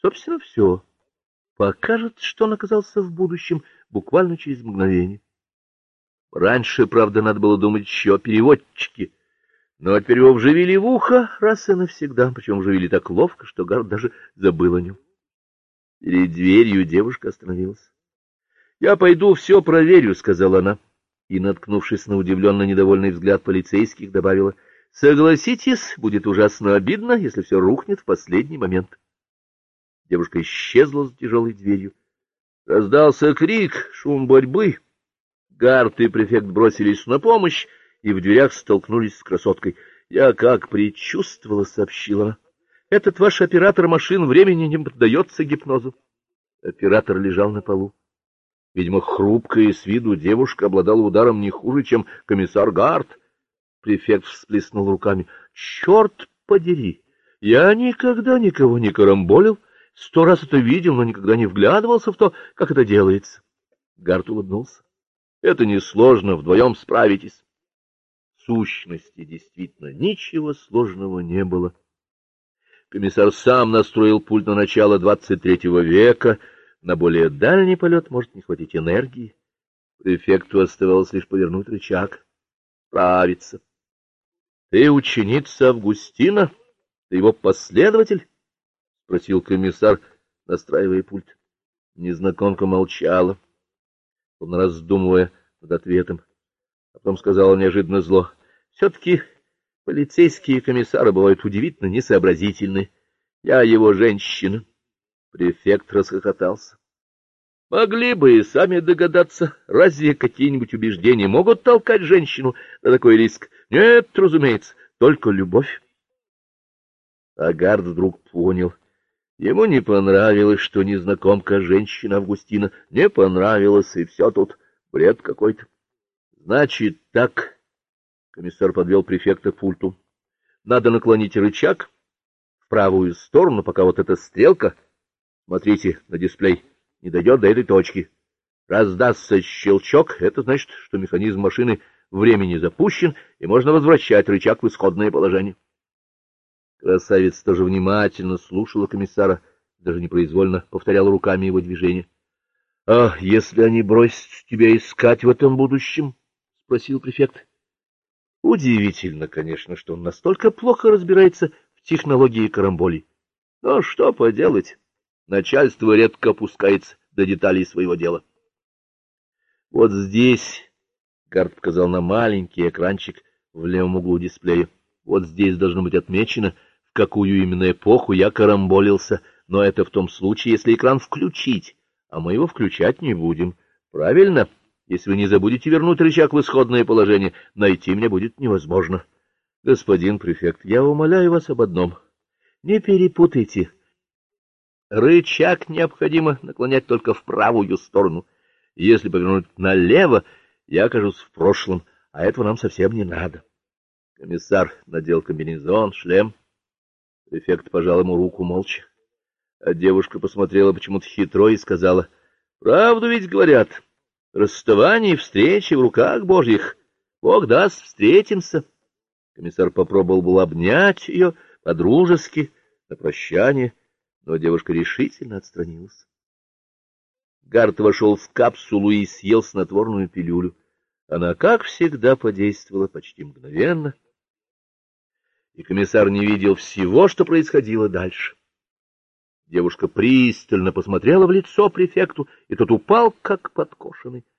Собственно, все. Покажется, что он оказался в будущем буквально через мгновение. Раньше, правда, надо было думать еще о переводчике, но теперь его вживили в ухо раз и навсегда, причем вживили так ловко, что Гард даже забыл о нем. Перед дверью девушка остановилась. — Я пойду все проверю, — сказала она, и, наткнувшись на удивленно недовольный взгляд полицейских, добавила, — Согласитесь, будет ужасно обидно, если все рухнет в последний момент. Девушка исчезла за тяжелой дверью. Раздался крик, шум борьбы. Гарт и префект бросились на помощь и в дверях столкнулись с красоткой. — Я как предчувствовала, — сообщила она. — Этот ваш оператор машин времени не поддается гипнозу. Оператор лежал на полу. Видимо, хрупкая с виду девушка обладала ударом не хуже, чем комиссар Гарт. Префект всплеснул руками. — Черт подери! Я никогда никого не карамболил. — Сто раз это видел, но никогда не вглядывался в то, как это делается. Гарт улыбнулся. — Это несложно, вдвоем справитесь. В сущности, действительно, ничего сложного не было. Комиссар сам настроил пульт на начало двадцать третьего века. На более дальний полет может не хватить энергии. Префекту оставалось лишь повернуть рычаг. Правиться. — Ты ученица Августина? Ты его последователь? — спросил комиссар, настраивая пульт. Незнакомка молчала, он раздумывая над ответом. А потом сказала неожиданно зло. — Все-таки полицейские комиссары бывают удивительно несообразительны. Я его женщина. Префект расхохотался. Могли бы и сами догадаться, разве какие-нибудь убеждения могут толкать женщину на такой риск? Нет, разумеется, только любовь. Агард вдруг понял, Ему не понравилось, что незнакомка женщина Августина. Не понравилось, и все тут бред какой-то. Значит, так, комиссар подвел префекта к пульту. Надо наклонить рычаг в правую сторону, пока вот эта стрелка, смотрите на дисплей, не дойдет до этой точки. Раздастся щелчок, это значит, что механизм машины времени запущен, и можно возвращать рычаг в исходное положение. Красавица тоже внимательно слушала комиссара, даже непроизвольно повторяла руками его движения. — А если они бросят тебя искать в этом будущем? — спросил префект. Удивительно, конечно, что он настолько плохо разбирается в технологии карамболей. Но что поделать, начальство редко опускается до деталей своего дела. Вот здесь, — Гард показал на маленький экранчик в левом углу дисплея, — вот здесь должно быть отмечено — в какую именно эпоху я карамболился, но это в том случае, если экран включить, а мы его включать не будем. Правильно? Если вы не забудете вернуть рычаг в исходное положение, найти меня будет невозможно. Господин префект, я умоляю вас об одном. Не перепутайте. Рычаг необходимо наклонять только в правую сторону. Если повернуть налево, я окажусь в прошлом, а этого нам совсем не надо. Комиссар надел комбинезон, шлем, Префект пожал ему руку молча. А девушка посмотрела почему-то хитро и сказала, — Правду ведь говорят, расставание и встречи в руках божьих. Бог даст, встретимся. Комиссар попробовал был обнять ее по-дружески, на прощание, но девушка решительно отстранилась. Гарт вошел в капсулу и съел снотворную пилюлю. Она, как всегда, подействовала почти мгновенно — и комиссар не видел всего, что происходило дальше. Девушка пристально посмотрела в лицо префекту, и тот упал, как подкошенный.